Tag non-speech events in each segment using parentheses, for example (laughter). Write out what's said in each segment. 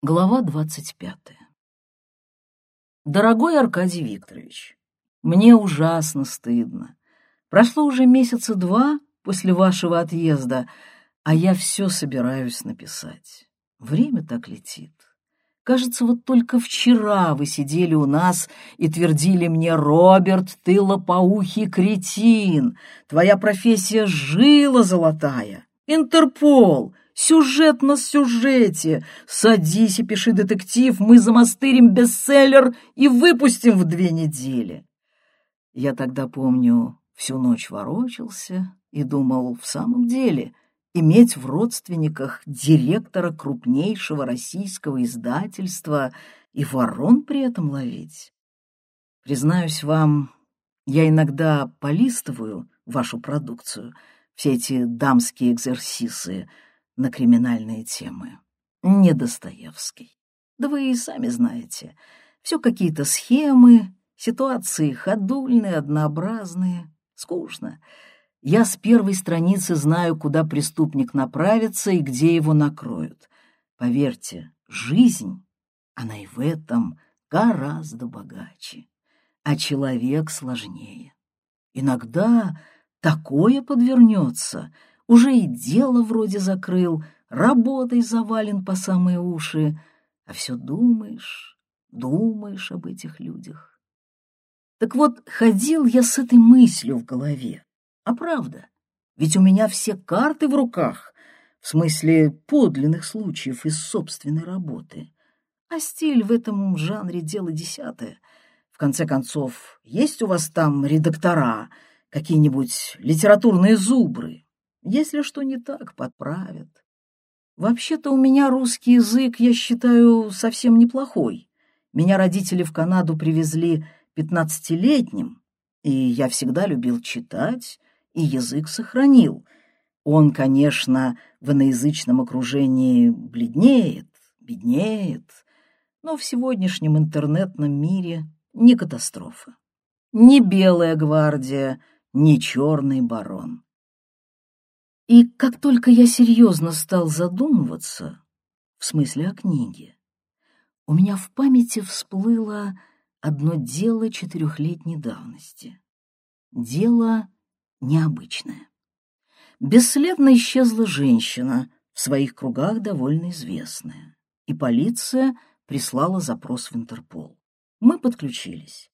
Глава двадцать пятая. Дорогой Аркадий Викторович, мне ужасно стыдно. Прошло уже месяца два после вашего отъезда, а я все собираюсь написать. Время так летит. Кажется, вот только вчера вы сидели у нас и твердили мне, «Роберт, ты лопоухий кретин, твоя профессия жила золотая, Интерпол, Сюжет на сюжете. Садись и пиши детектив, мы замастырим бестселлер и выпустим в две недели. Я тогда, помню, всю ночь ворочался и думал, в самом деле, иметь в родственниках директора крупнейшего российского издательства и ворон при этом ловить. Признаюсь вам, я иногда полистываю вашу продукцию, все эти дамские экзерсисы — на криминальные темы. Не Достоевский. Да вы и сами знаете. Все какие-то схемы, ситуации ходульные, однообразные. Скучно. Я с первой страницы знаю, куда преступник направится и где его накроют. Поверьте, жизнь, она и в этом гораздо богаче, а человек сложнее. Иногда такое подвернется — уже и дело вроде закрыл, работой завален по самые уши, а все думаешь, думаешь об этих людях. Так вот, ходил я с этой мыслью в голове. А правда, ведь у меня все карты в руках, в смысле подлинных случаев из собственной работы. А стиль в этом жанре дело десятое. В конце концов, есть у вас там редактора, какие-нибудь литературные зубры, если что не так, подправят. Вообще-то у меня русский язык, я считаю, совсем неплохой. Меня родители в Канаду привезли пятнадцатилетним, и я всегда любил читать, и язык сохранил. Он, конечно, в иноязычном окружении бледнеет, беднеет, но в сегодняшнем интернетном мире не катастрофа. Ни белая гвардия, ни черный барон. И как только я серьезно стал задумываться, в смысле о книге, у меня в памяти всплыло одно дело четырехлетней давности. Дело необычное. Бесследно исчезла женщина, в своих кругах довольно известная, и полиция прислала запрос в Интерпол. Мы подключились.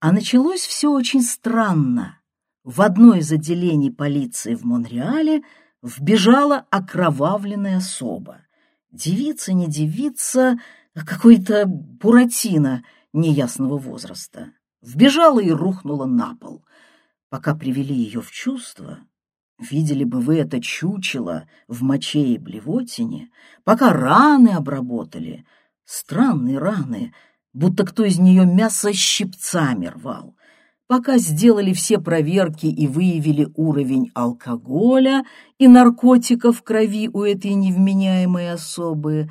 А началось все очень странно в одно из отделений полиции в Монреале вбежала окровавленная особа. Девица, не девица, а какой-то буратино неясного возраста. Вбежала и рухнула на пол. Пока привели ее в чувство, видели бы вы это чучело в моче и блевотине, пока раны обработали, странные раны, будто кто из нее мясо щипцами рвал пока сделали все проверки и выявили уровень алкоголя и наркотиков в крови у этой невменяемой особы.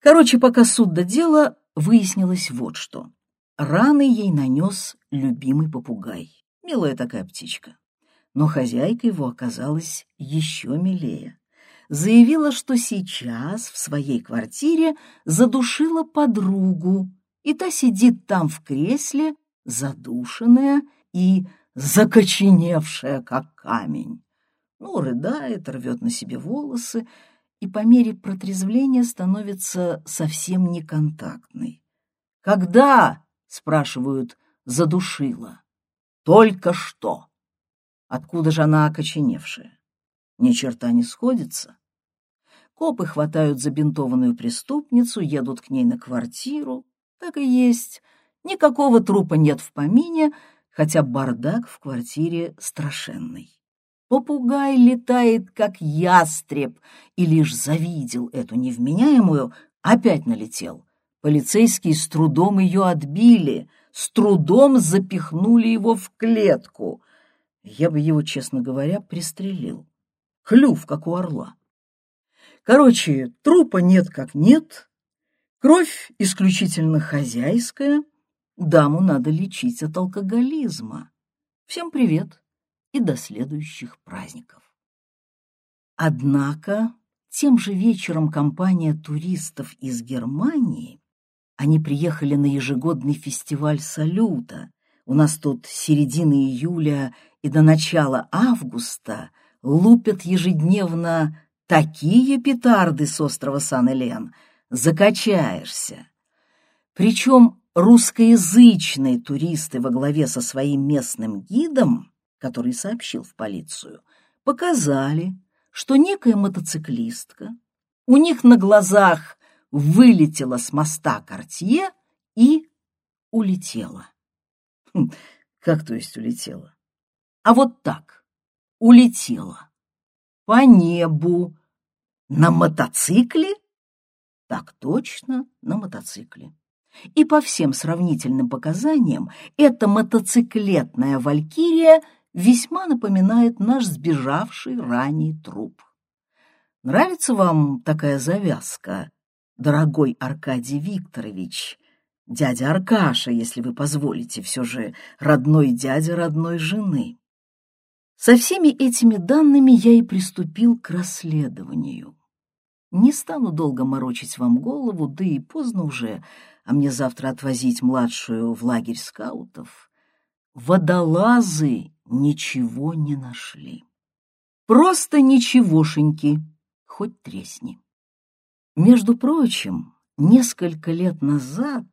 Короче, пока суд до дела, выяснилось вот что. Раны ей нанес любимый попугай. Милая такая птичка. Но хозяйка его оказалась еще милее. Заявила, что сейчас в своей квартире задушила подругу, и та сидит там в кресле, задушенная и закоченевшая, как камень. Ну, рыдает, рвет на себе волосы, и по мере протрезвления становится совсем неконтактной. «Когда?» — спрашивают, задушила. «Только что». Откуда же она окоченевшая? Ни черта не сходится. Копы хватают забинтованную преступницу, едут к ней на квартиру. Так и есть. Никакого трупа нет в помине, хотя бардак в квартире страшенный. Попугай летает, как ястреб, и лишь завидел эту невменяемую, опять налетел. Полицейские с трудом ее отбили, с трудом запихнули его в клетку. Я бы его, честно говоря, пристрелил. Клюв, как у орла. Короче, трупа нет как нет, кровь исключительно хозяйская, Даму надо лечить от алкоголизма. Всем привет и до следующих праздников. Однако тем же вечером компания туристов из Германии, они приехали на ежегодный фестиваль «Салюта». У нас тут с середины июля и до начала августа лупят ежедневно такие петарды с острова Сан-Элен, закачаешься. Причем русскоязычные туристы во главе со своим местным гидом, который сообщил в полицию, показали, что некая мотоциклистка у них на глазах вылетела с моста Кортье и улетела. Хм, как то есть улетела? А вот так, улетела. По небу. На мотоцикле? Так точно, на мотоцикле. И по всем сравнительным показаниям, эта мотоциклетная валькирия весьма напоминает наш сбежавший ранний труп. Нравится вам такая завязка, дорогой Аркадий Викторович, дядя Аркаша, если вы позволите, все же родной дядя родной жены? Со всеми этими данными я и приступил к расследованию. Не стану долго морочить вам голову, да и поздно уже, а мне завтра отвозить младшую в лагерь скаутов. Водолазы ничего не нашли. Просто ничегошеньки, хоть тресни. Между прочим, несколько лет назад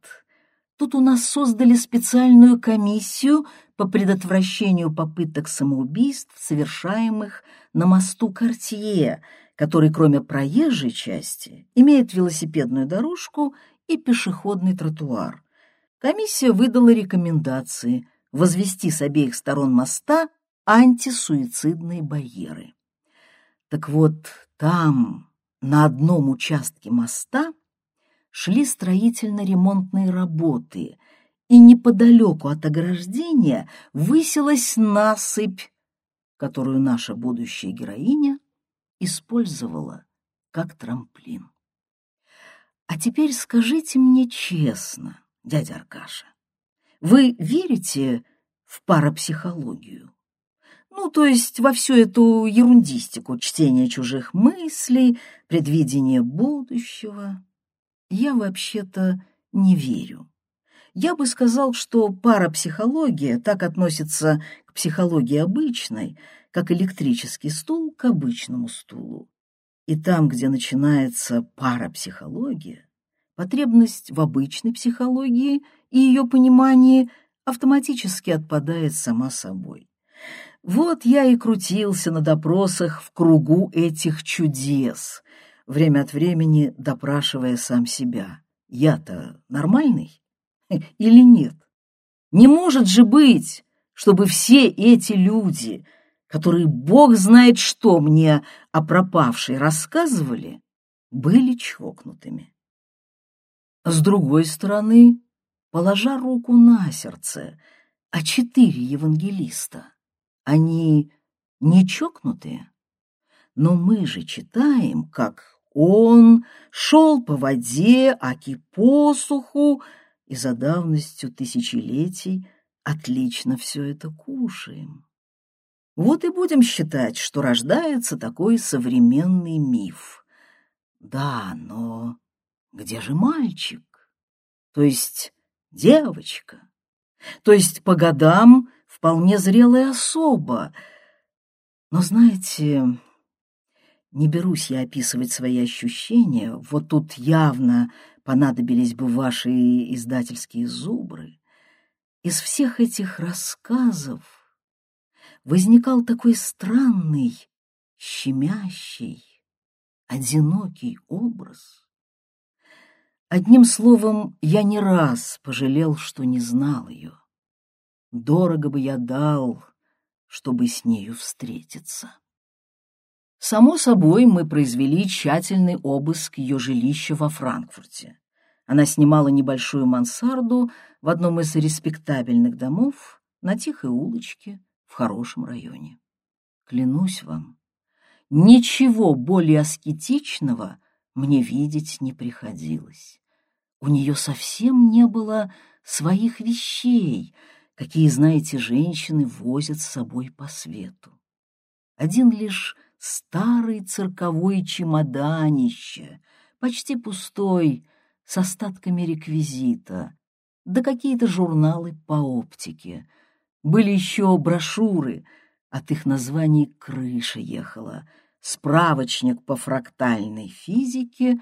тут у нас создали специальную комиссию по предотвращению попыток самоубийств, совершаемых на мосту Кортье, который, кроме проезжей части, имеет велосипедную дорожку и пешеходный тротуар. Комиссия выдала рекомендации возвести с обеих сторон моста антисуицидные барьеры. Так вот, там, на одном участке моста, шли строительно-ремонтные работы, и неподалеку от ограждения высилась насыпь, которую наша будущая героиня использовала как трамплин. А теперь скажите мне честно, дядя Аркаша, вы верите в парапсихологию? Ну, то есть во всю эту ерундистику, чтение чужих мыслей, предвидение будущего. Я вообще-то не верю. Я бы сказал, что парапсихология так относится к психологии обычной, как электрический стул к обычному стулу. И там, где начинается парапсихология, потребность в обычной психологии и ее понимании автоматически отпадает сама собой. Вот я и крутился на допросах в кругу этих чудес, время от времени допрашивая сам себя. Я-то нормальный (laughs) или нет? Не может же быть, чтобы все эти люди — которые бог знает что мне о пропавшей рассказывали, были чокнутыми. С другой стороны, положа руку на сердце, а четыре евангелиста, они не чокнутые? Но мы же читаем, как он шел по воде, аки посуху, и за давностью тысячелетий отлично все это кушаем. Вот и будем считать, что рождается такой современный миф. Да, но где же мальчик? То есть девочка? То есть по годам вполне зрелая особа? Но знаете, не берусь я описывать свои ощущения, вот тут явно понадобились бы ваши издательские зубры. Из всех этих рассказов возникал такой странный, щемящий, одинокий образ. Одним словом, я не раз пожалел, что не знал ее. Дорого бы я дал, чтобы с нею встретиться. Само собой, мы произвели тщательный обыск ее жилища во Франкфурте. Она снимала небольшую мансарду в одном из респектабельных домов на тихой улочке, в хорошем районе. Клянусь вам, ничего более аскетичного мне видеть не приходилось. У нее совсем не было своих вещей, какие, знаете, женщины возят с собой по свету. Один лишь старый цирковой чемоданище, почти пустой, с остатками реквизита, да какие-то журналы по оптике. Были еще брошюры, от их названий крыша ехала, справочник по фрактальной физике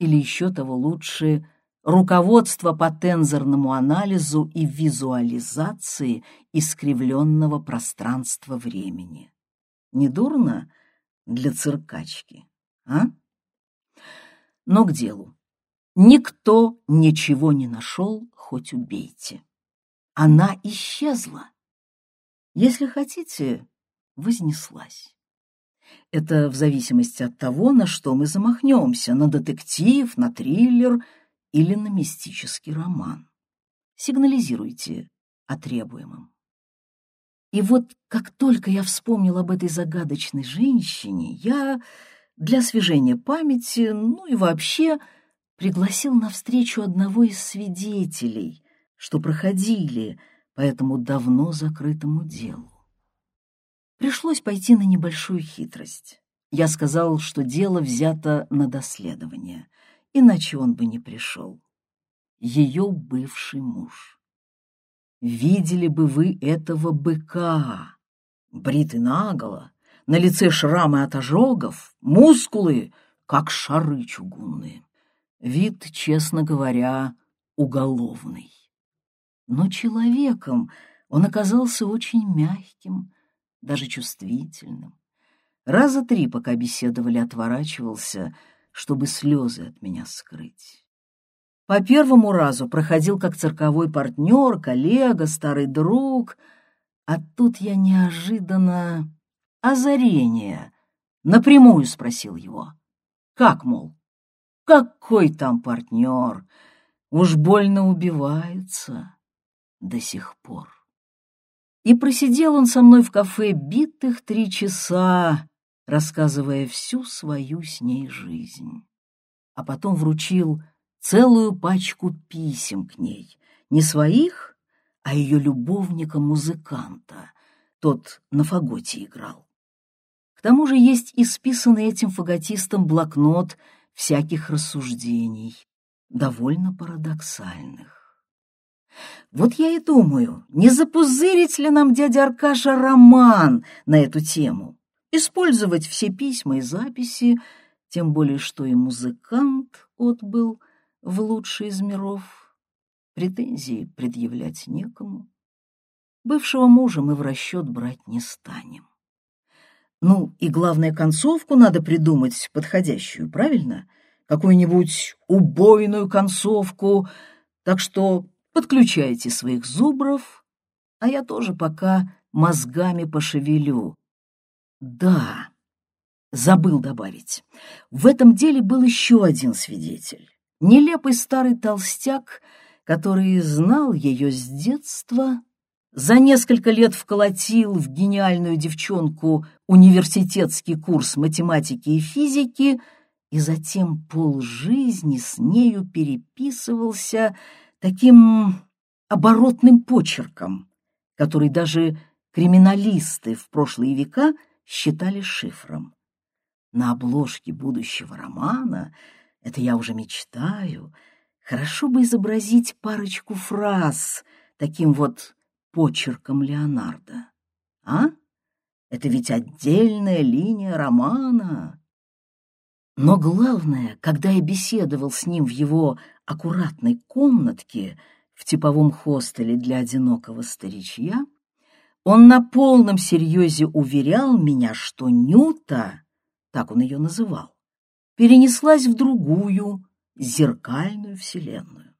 или еще того лучше руководство по тензорному анализу и визуализации искривленного пространства-времени. Недурно для циркачки, а? Но к делу. Никто ничего не нашел, хоть убейте. Она исчезла. Если хотите, вознеслась. Это в зависимости от того, на что мы замахнемся, на детектив, на триллер или на мистический роман. Сигнализируйте о требуемом. И вот как только я вспомнил об этой загадочной женщине, я для освежения памяти, ну и вообще, пригласил на встречу одного из свидетелей, что проходили по этому давно закрытому делу. Пришлось пойти на небольшую хитрость. Я сказал, что дело взято на доследование, иначе он бы не пришел. Ее бывший муж. Видели бы вы этого быка, бритый наголо, на лице шрамы от ожогов, мускулы, как шары чугунные. Вид, честно говоря, уголовный. Но человеком он оказался очень мягким, даже чувствительным. Раза три, пока беседовали, отворачивался, чтобы слезы от меня скрыть. По первому разу проходил как цирковой партнер, коллега, старый друг, а тут я неожиданно... Озарение! Напрямую спросил его. Как, мол? Какой там партнер? Уж больно убивается до сих пор. И просидел он со мной в кафе битых три часа, рассказывая всю свою с ней жизнь. А потом вручил целую пачку писем к ней, не своих, а ее любовника-музыканта. Тот на фаготе играл. К тому же есть исписанный этим фаготистом блокнот всяких рассуждений, довольно парадоксальных. Вот я и думаю, не запузырить ли нам дядя Аркаша роман на эту тему, использовать все письма и записи, тем более что и музыкант отбыл в лучший из миров. Претензии предъявлять некому. Бывшего мужа мы в расчет брать не станем. Ну, и главное, концовку надо придумать подходящую, правильно? Какую-нибудь убойную концовку. Так что подключайте своих зубров, а я тоже пока мозгами пошевелю. Да, забыл добавить. В этом деле был еще один свидетель. Нелепый старый толстяк, который знал ее с детства, за несколько лет вколотил в гениальную девчонку университетский курс математики и физики и затем полжизни с нею переписывался таким оборотным почерком, который даже криминалисты в прошлые века считали шифром. На обложке будущего романа, это я уже мечтаю, хорошо бы изобразить парочку фраз таким вот почерком Леонардо. А? Это ведь отдельная линия романа. Но главное, когда я беседовал с ним в его аккуратной комнатке в типовом хостеле для одинокого старичья, он на полном серьезе уверял меня, что Нюта, так он ее называл, перенеслась в другую, зеркальную вселенную.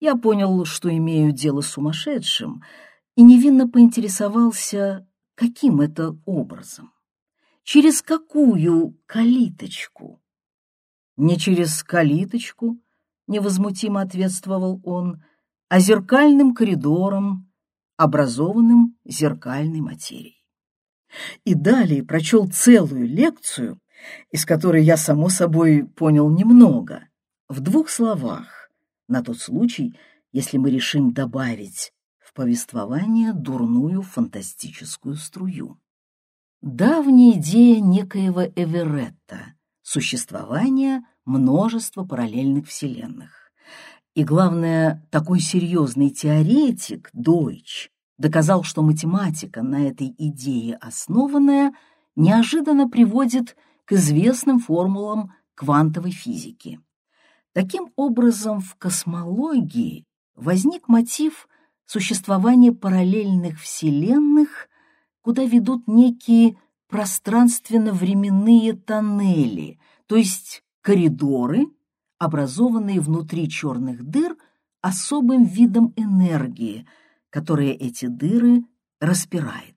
Я понял, что имею дело с сумасшедшим, и невинно поинтересовался, каким это образом, через какую калиточку. Не через калиточку, невозмутимо ответствовал он, а зеркальным коридором, образованным зеркальной материей. И далее прочел целую лекцию, из которой я, само собой, понял немного, в двух словах, на тот случай, если мы решим добавить в повествование дурную фантастическую струю. давняя идея некоего Эверетта, существования множества параллельных вселенных. И главное, такой серьезный теоретик, Дойч, доказал, что математика, на этой идее основанная, неожиданно приводит к известным формулам квантовой физики. Таким образом, в космологии возник мотив существования параллельных вселенных, куда ведут некие пространственно-временные тоннели, то есть коридоры, образованные внутри черных дыр особым видом энергии, которая эти дыры распирает.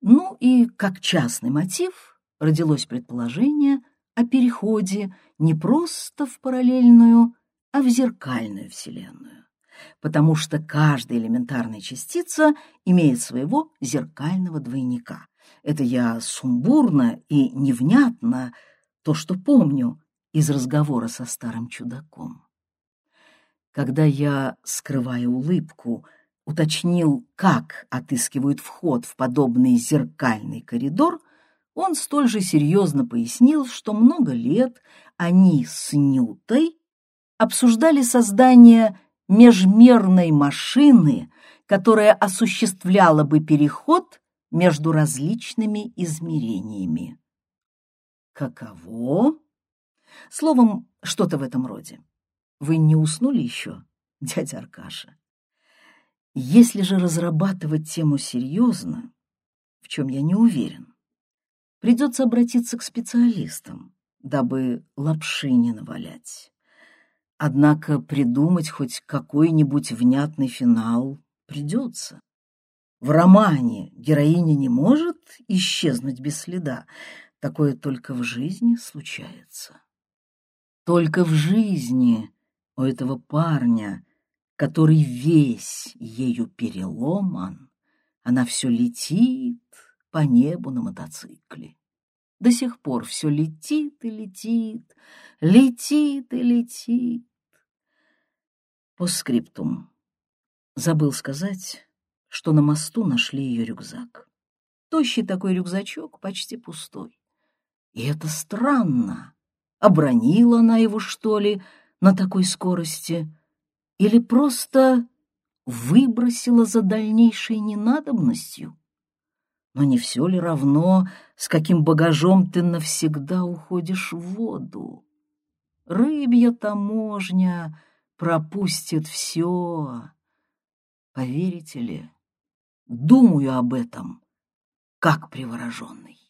Ну и как частный мотив родилось предположение о переходе не просто в параллельную, а в зеркальную Вселенную, потому что каждая элементарная частица имеет своего зеркального двойника. Это я сумбурно и невнятно то, что помню из разговора со старым чудаком. Когда я, скрывая улыбку, уточнил, как отыскивают вход в подобный зеркальный коридор, он столь же серьезно пояснил, что много лет они с Нютой обсуждали создание межмерной машины, которая осуществляла бы переход между различными измерениями. Каково? Словом, что-то в этом роде. Вы не уснули еще, дядя Аркаша? Если же разрабатывать тему серьезно, в чем я не уверен, придется обратиться к специалистам, дабы лапши не навалять. Однако придумать хоть какой-нибудь внятный финал придется. В романе героиня не может исчезнуть без следа. Такое только в жизни случается. Только в жизни у этого парня, который весь ею переломан, она все летит по небу на мотоцикле. До сих пор все летит и летит, летит и летит. По скриптум. Забыл сказать, что на мосту нашли ее рюкзак. Тощий такой рюкзачок, почти пустой. И это странно. Обронила она его, что ли, на такой скорости? Или просто выбросила за дальнейшей ненадобностью? Но не все ли равно, с каким багажом ты навсегда уходишь в воду? Рыбья таможня пропустит все. Поверите ли, думаю об этом, как привороженный.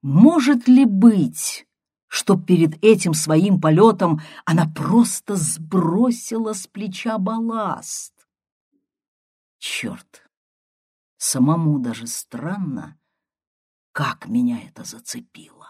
Может ли быть, что перед этим своим полетом она просто сбросила с плеча балласт? Черт! Самому даже странно, как меня это зацепило.